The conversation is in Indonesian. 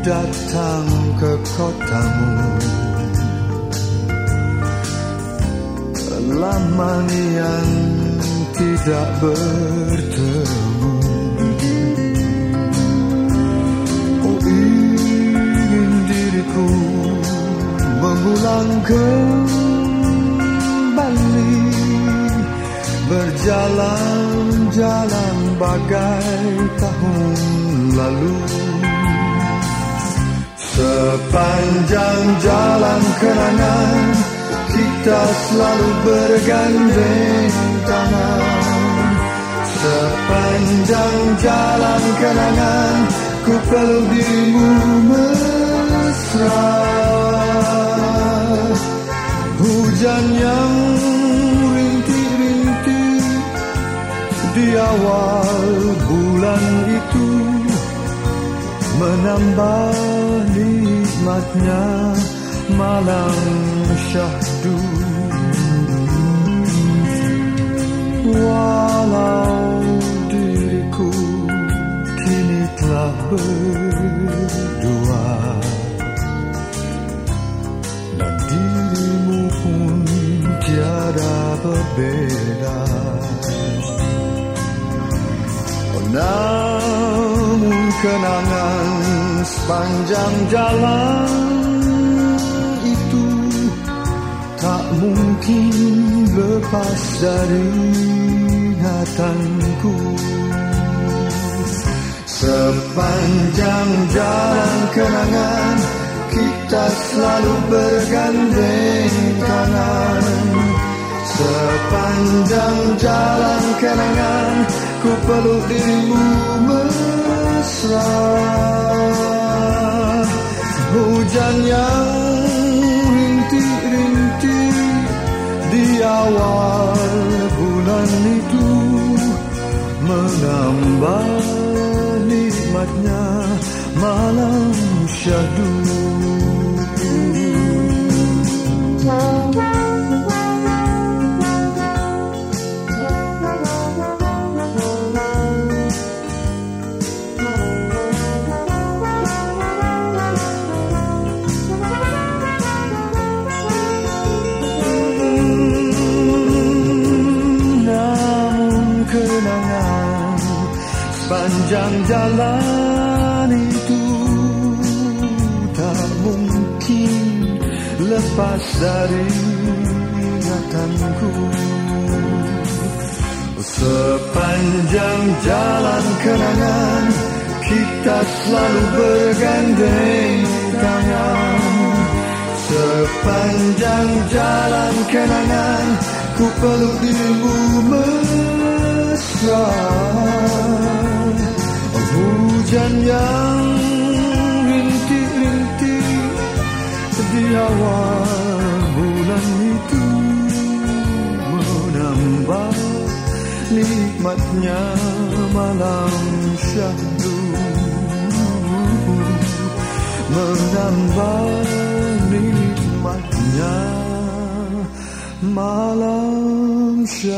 datang ke kotamu. Lama yang tidak bertemu. Oh ingin diriku mengulang kembali Berjalan-jalan bagai tahun lalu. Sepanjang jalan kenangan Kita selalu bergandeng tangan. Sepanjang jalan kenangan Ku peluk dirimu mesra. Hujan yang Di awal bulan itu Menambah nikmatnya malam syahdu. Walau diriku kini telah berdua Dan dirimu pun tiada berbeda namun kenangan sepanjang jalan itu tak mungkin lepas dari ingatanku. Sepanjang jalan kenangan kita selalu bergandeng tangan. Sepanjang jalan peluk dirimu mesra. Hujan yang rintik-rintik di awal bulan itu Menambah nikmatnya malam syahdu sepanjang jalan itu tak mungkin lepas dari ingatanku sepanjang jalan kenangan kita selalu bergandeng tangan. Sepanjang jalan kenangan ku peluk dirimu mesra Hujan yang rintik-rintik di awal bulan itu Menambah nikmatnya malam syahdu. Menambah nikmatnya malam syahdu